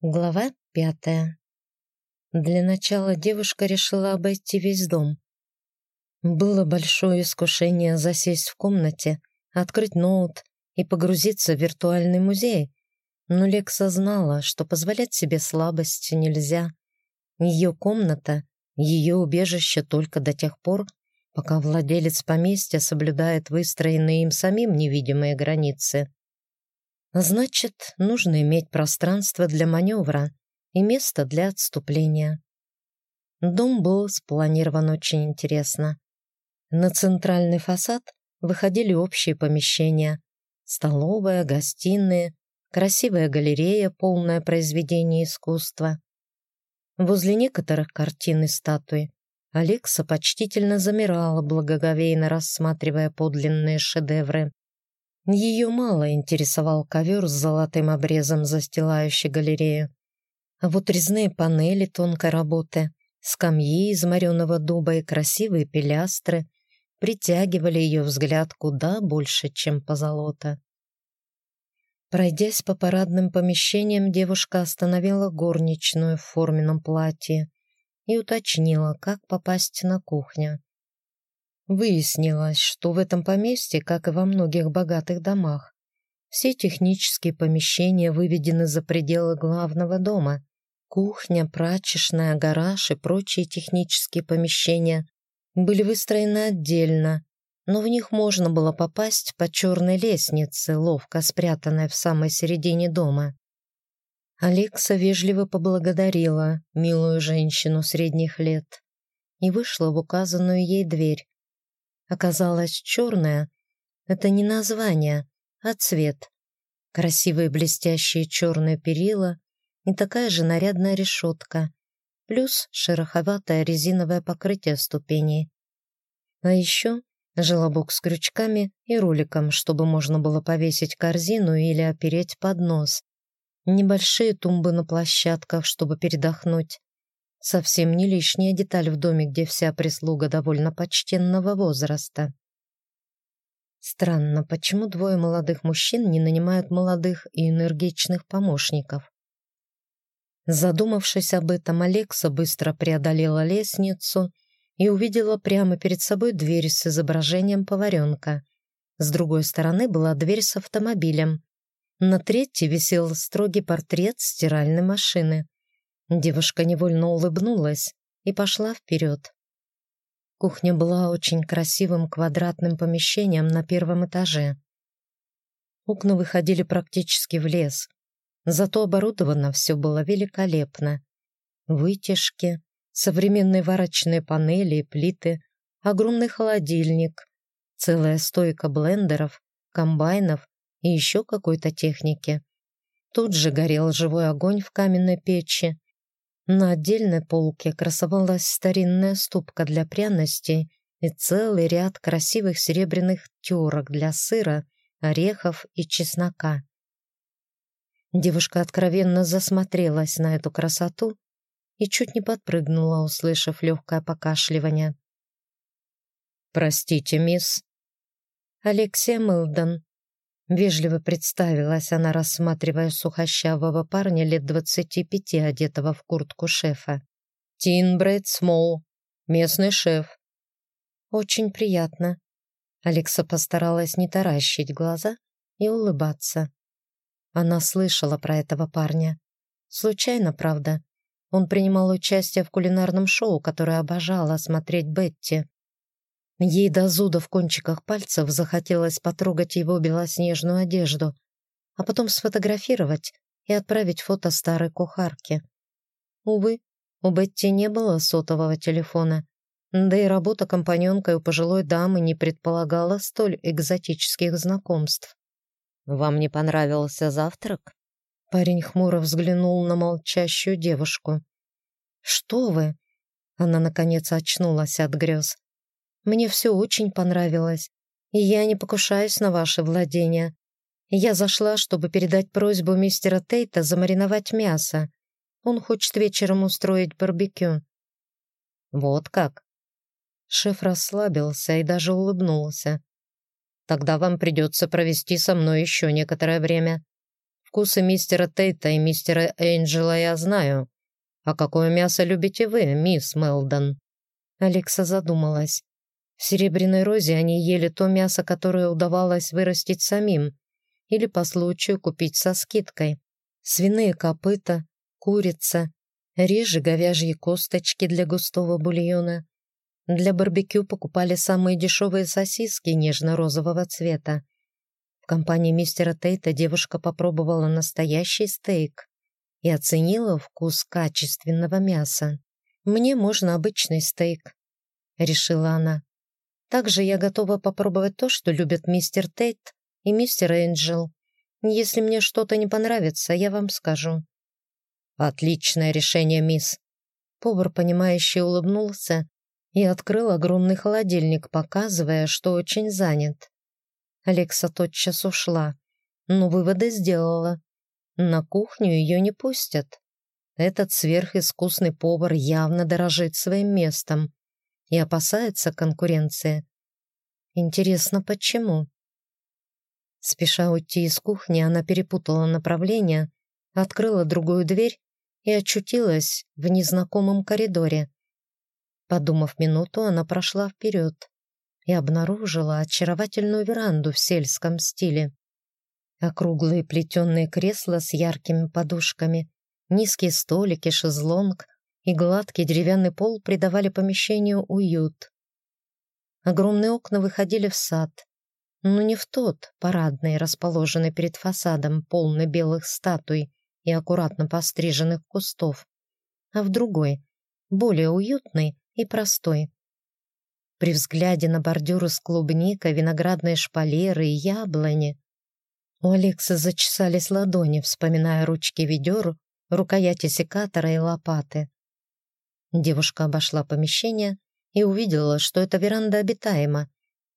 Глава пятая. Для начала девушка решила обойти весь дом. Было большое искушение засесть в комнате, открыть ноут и погрузиться в виртуальный музей, но Лекса знала, что позволять себе слабость нельзя. Ее комната, ее убежище только до тех пор, пока владелец поместья соблюдает выстроенные им самим невидимые границы. Значит, нужно иметь пространство для маневра и место для отступления. Дом был спланирован очень интересно. На центральный фасад выходили общие помещения. Столовая, гостиные, красивая галерея, полная произведений искусства. Возле некоторых картин и статуй Алекса почтительно замирала, благоговейно рассматривая подлинные шедевры. Ее мало интересовал ковер с золотым обрезом, застилающий галерею. А вот резные панели тонкой работы, скамьи из мореного дуба и красивые пилястры притягивали ее взгляд куда больше, чем позолота. Пройдясь по парадным помещениям, девушка остановила горничную в форменном платье и уточнила, как попасть на кухню. Выяснилось, что в этом поместье, как и во многих богатых домах, все технические помещения выведены за пределы главного дома. Кухня, прачечная, гараж и прочие технические помещения были выстроены отдельно, но в них можно было попасть по черной лестнице, ловко спрятанной в самой середине дома. Алекса вежливо поблагодарила милую женщину средних лет и вышла в указанную ей дверь, оказалась черная. Это не название, а цвет. Красивые блестящие черные перила и такая же нарядная решетка, плюс шероховатое резиновое покрытие ступеней. А еще желобок с крючками и роликом, чтобы можно было повесить корзину или опереть поднос. Небольшие тумбы на площадках, чтобы передохнуть. Совсем не лишняя деталь в доме, где вся прислуга довольно почтенного возраста. Странно, почему двое молодых мужчин не нанимают молодых и энергичных помощников? Задумавшись об этом, Алекса быстро преодолела лестницу и увидела прямо перед собой дверь с изображением поваренка. С другой стороны была дверь с автомобилем. На третьей висел строгий портрет стиральной машины. Девушка невольно улыбнулась и пошла вперед. Кухня была очень красивым квадратным помещением на первом этаже. Окна выходили практически в лес, зато оборудовано все было великолепно. Вытяжки, современные варочные панели и плиты, огромный холодильник, целая стойка блендеров, комбайнов и еще какой-то техники. Тут же горел живой огонь в каменной печи, на отдельной полке красовалась старинная ступка для пряностей и целый ряд красивых серебряных терок для сыра, орехов и чеснока. Девушка откровенно засмотрелась на эту красоту и чуть не подпрыгнула, услышав легкое покашливание. «Простите, мисс». Алексия Мылдон, Вежливо представилась она, рассматривая сухощавого парня лет двадцати пяти, одетого в куртку шефа. «Тин Смол, местный шеф». «Очень приятно». Алекса постаралась не таращить глаза и улыбаться. Она слышала про этого парня. Случайно, правда. Он принимал участие в кулинарном шоу, которое обожала смотреть Бетти. Ей до зуда в кончиках пальцев захотелось потрогать его белоснежную одежду, а потом сфотографировать и отправить фото старой кухарки. Увы, у Бетти не было сотового телефона, да и работа компаньонкой у пожилой дамы не предполагала столь экзотических знакомств. «Вам не понравился завтрак?» Парень хмуро взглянул на молчащую девушку. «Что вы?» Она, наконец, очнулась от грез. Мне все очень понравилось, и я не покушаюсь на ваше владение. Я зашла, чтобы передать просьбу мистера Тейта замариновать мясо. Он хочет вечером устроить барбекю». «Вот как?» Шеф расслабился и даже улыбнулся. «Тогда вам придется провести со мной еще некоторое время. Вкусы мистера Тейта и мистера Энджела я знаю. А какое мясо любите вы, мисс Мелдон?» Алекса задумалась. В Серебряной Розе они ели то мясо, которое удавалось вырастить самим, или по случаю купить со скидкой. Свиные копыта, курица, реже говяжьи косточки для густого бульона. Для барбекю покупали самые дешевые сосиски нежно-розового цвета. В компании мистера Тейта девушка попробовала настоящий стейк и оценила вкус качественного мяса. «Мне можно обычный стейк», — решила она. Также я готова попробовать то, что любят мистер Тейт и мистер Энджел. Если мне что-то не понравится, я вам скажу». «Отличное решение, мисс». Повар, понимающе улыбнулся и открыл огромный холодильник, показывая, что очень занят. Алекса тотчас ушла, но выводы сделала. На кухню ее не пустят. Этот сверхискусный повар явно дорожит своим местом и опасается конкуренции. Интересно, почему? Спеша уйти из кухни, она перепутала направление, открыла другую дверь и очутилась в незнакомом коридоре. Подумав минуту, она прошла вперед и обнаружила очаровательную веранду в сельском стиле. Округлые плетеные кресла с яркими подушками, низкие столики, шезлонг и гладкий деревянный пол придавали помещению уют. Огромные окна выходили в сад, но не в тот парадный, расположенный перед фасадом, полный белых статуй и аккуратно постриженных кустов, а в другой, более уютный и простой. При взгляде на бордюры с клубникой, виноградные шпалеры и яблони у Алекса зачесались ладони, вспоминая ручки ведер, рукояти секатора и лопаты. Девушка обошла помещение и увидела, что эта веранда обитаема.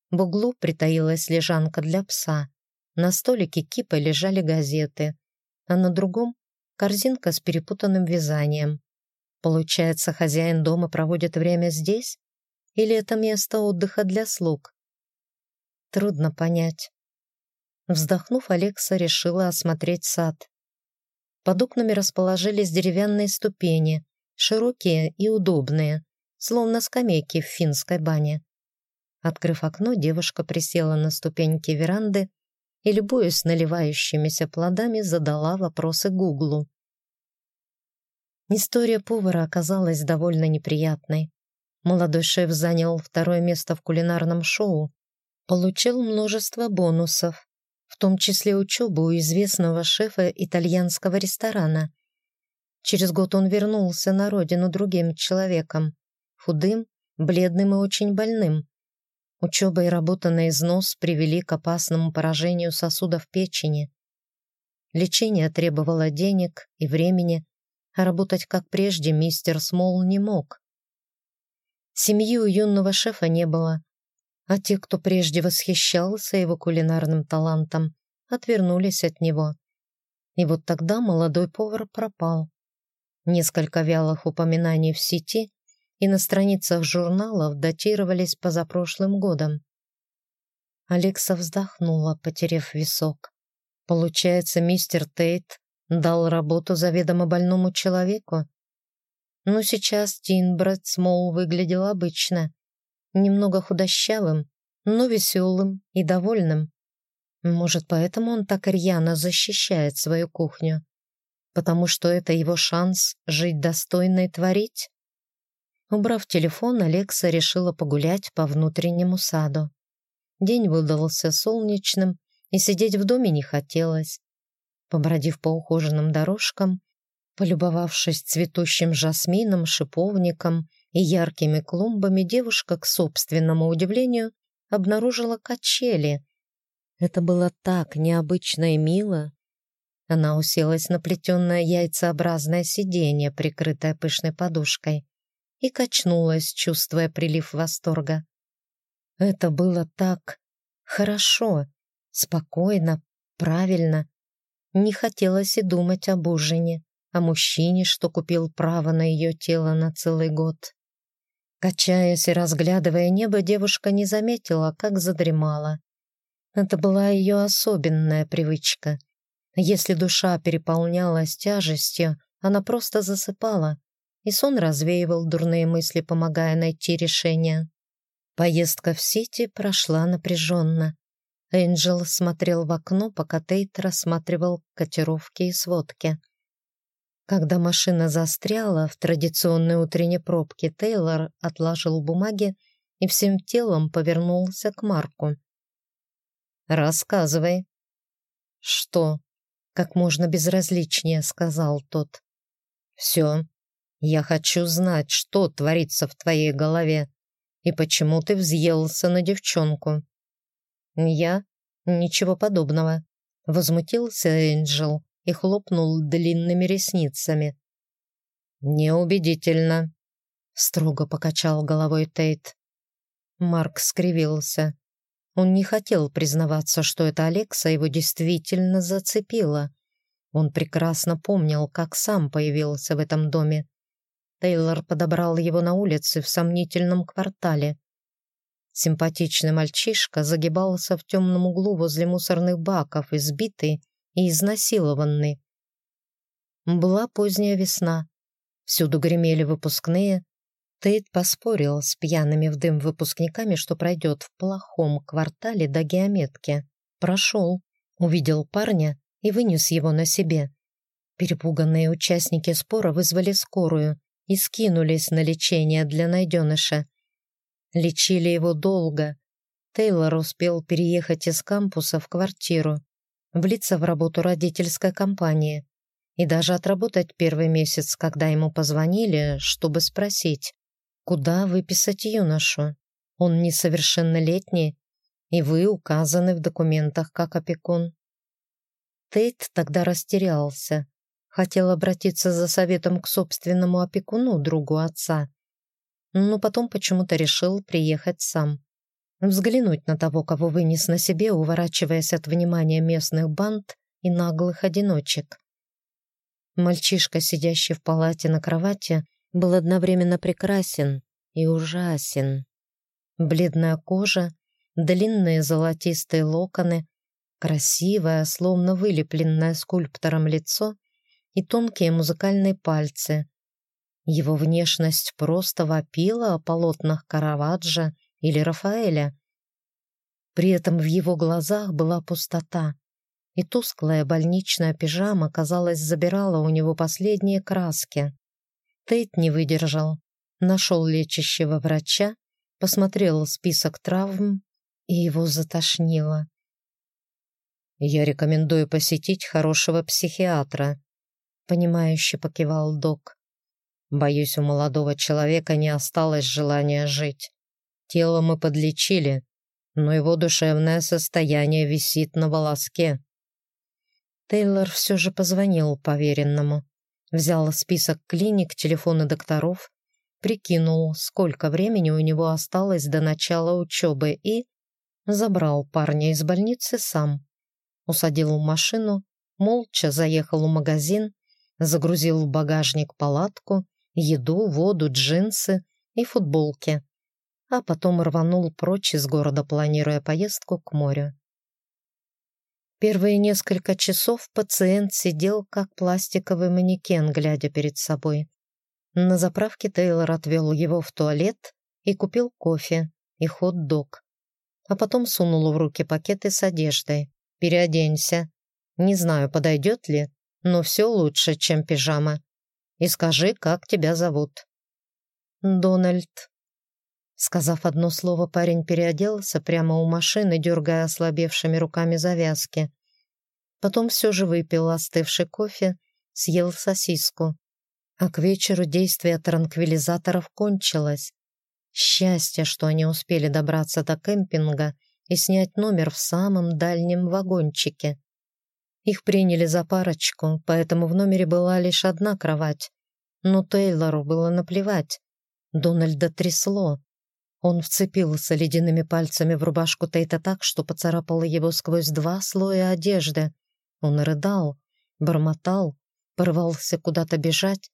В углу притаилась лежанка для пса. На столике кипа лежали газеты, а на другом — корзинка с перепутанным вязанием. Получается, хозяин дома проводит время здесь? Или это место отдыха для слуг? Трудно понять. Вздохнув, Алекса решила осмотреть сад. Под окнами расположились деревянные ступени, широкие и удобные, словно скамейки в финской бане. Открыв окно, девушка присела на ступеньки веранды и, любуясь наливающимися плодами, задала вопросы Гуглу. История повара оказалась довольно неприятной. Молодой шеф занял второе место в кулинарном шоу, получил множество бонусов, в том числе учебу у известного шефа итальянского ресторана, Через год он вернулся на родину другим человеком, худым, бледным и очень больным. Учеба и работа на износ привели к опасному поражению сосудов печени. Лечение требовало денег и времени, а работать как прежде мистер Смол не мог. Семьи у юного шефа не было, а те, кто прежде восхищался его кулинарным талантом, отвернулись от него. И вот тогда молодой повар пропал. Несколько вялых упоминаний в сети и на страницах журналов датировались позапрошлым годом. Алекса вздохнула, потеряв висок. Получается, мистер Тейт дал работу заведомо больному человеку? Но сейчас Тинбред Смол выглядел обычно, немного худощавым, но веселым и довольным. Может, поэтому он так рьяно защищает свою кухню? Потому что это его шанс жить достойно и творить? Убрав телефон, Алекса решила погулять по внутреннему саду. День выдался солнечным, и сидеть в доме не хотелось. Побродив по ухоженным дорожкам, полюбовавшись цветущим жасмином, шиповником и яркими клумбами, девушка, к собственному удивлению, обнаружила качели. Это было так необычно и мило, она уселась на плетенное яйцеобразное сиденье, прикрытое пышной подушкой, и качнулась, чувствуя прилив восторга. Это было так хорошо, спокойно, правильно. Не хотелось и думать об ужине, о мужчине, что купил право на ее тело на целый год. Качаясь и разглядывая небо, девушка не заметила, как задремала. Это была ее особенная привычка — Если душа переполнялась тяжестью, она просто засыпала, и сон развеивал дурные мысли, помогая найти решение. Поездка в Сити прошла напряженно. Энджел смотрел в окно, пока Тейт рассматривал котировки и сводки. Когда машина застряла в традиционной утренней пробке, Тейлор отложил бумаги и всем телом повернулся к Марку. «Рассказывай». «Что?» — как можно безразличнее сказал тот. «Все. Я хочу знать, что творится в твоей голове и почему ты взъелся на девчонку». «Я? Ничего подобного», — возмутился Энджел и хлопнул длинными ресницами. «Неубедительно», — строго покачал головой Тейт. Марк скривился. Он не хотел признаваться, что это Алекса его действительно зацепила. Он прекрасно помнил, как сам появился в этом доме. Тейлор подобрал его на улице в сомнительном квартале. Симпатичный мальчишка загибался в темном углу возле мусорных баков, избитый и изнасилованный. Была поздняя весна. Всюду гремели выпускные. Тейт поспорил с пьяными в дым выпускниками, что пройдет в плохом квартале до геометки. Прошел, увидел парня и вынес его на себе. Перепуганные участники спора вызвали скорую и скинулись на лечение для найденыша. Лечили его долго. Тейлор успел переехать из кампуса в квартиру влиться в работу родительской компании и даже отработать первый месяц, когда ему позвонили, чтобы спросить, куда выписать юношу. Он несовершеннолетний, и вы указаны в документах как опекун. Тейт тогда растерялся, хотел обратиться за советом к собственному опекуну, другу отца, но потом почему-то решил приехать сам взглянуть на того, кого вынес на себе, уворачиваясь от внимания местных банд и наглых одиночек. Мальчишка, сидящий в палате на кровати, был одновременно прекрасен и ужасен. Бледная кожа, длинные золотистые локоны, красивое, словно вылепленное скульптором лицо и тонкие музыкальные пальцы. Его внешность просто вопила о полотнах Караваджо или Рафаэля. При этом в его глазах была пустота, и тусклая больничная пижама, казалось, забирала у него последние краски. Тейт не выдержал, нашел лечащего врача, посмотрел список травм, и его затошнило. «Я рекомендую посетить хорошего психиатра», — понимающе покивал док. «Боюсь, у молодого человека не осталось желания жить. Тело мы подлечили, но его душевное состояние висит на волоске. Тейлор все же позвонил поверенному, взял список клиник, телефоны докторов, прикинул, сколько времени у него осталось до начала учебы и забрал парня из больницы сам. Усадил в машину, молча заехал в магазин, загрузил в багажник палатку, еду, воду, джинсы и футболки а потом рванул прочь из города, планируя поездку к морю. Первые несколько часов пациент сидел как пластиковый манекен, глядя перед собой. На заправке Тейлор отвел его в туалет и купил кофе и хот-дог. А потом сунул в руки пакеты с одеждой. «Переоденься. Не знаю, подойдет ли, но все лучше, чем пижама. И скажи, как тебя зовут». «Дональд», Сказав одно слово, парень переоделся прямо у машины, дергая ослабевшими руками завязки. Потом все же выпил остывший кофе, съел сосиску. А к вечеру действие транквилизаторов кончилось. Счастье, что они успели добраться до кемпинга и снять номер в самом дальнем вагончике. Их приняли за парочку, поэтому в номере была лишь одна кровать. Но Тейлору было наплевать. Дональда трясло. Он вцепился ледяными пальцами в рубашку Тейта так, что поцарапало его сквозь два слоя одежды. Он рыдал, бормотал, порвался куда-то бежать.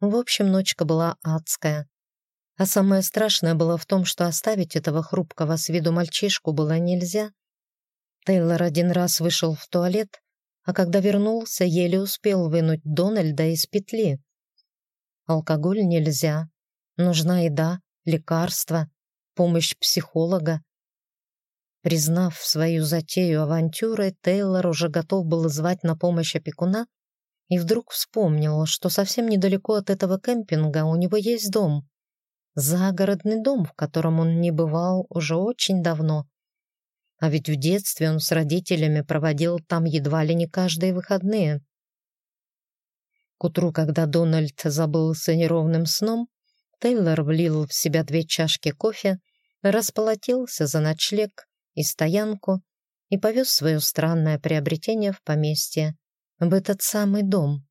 В общем, ночка была адская. А самое страшное было в том, что оставить этого хрупкого с виду мальчишку было нельзя. Тейлор один раз вышел в туалет, а когда вернулся, еле успел вынуть Дональда из петли. Алкоголь нельзя, нужна еда, лекарства, помощь психолога. Признав свою затею авантюры, Тейлор уже готов был звать на помощь опекуна и вдруг вспомнил, что совсем недалеко от этого кемпинга у него есть дом. Загородный дом, в котором он не бывал уже очень давно. А ведь в детстве он с родителями проводил там едва ли не каждые выходные. К утру, когда Дональд забылся неровным сном, Тейлор влил в себя две чашки кофе, располотился за ночлег и стоянку и повез свое странное приобретение в поместье, в этот самый дом.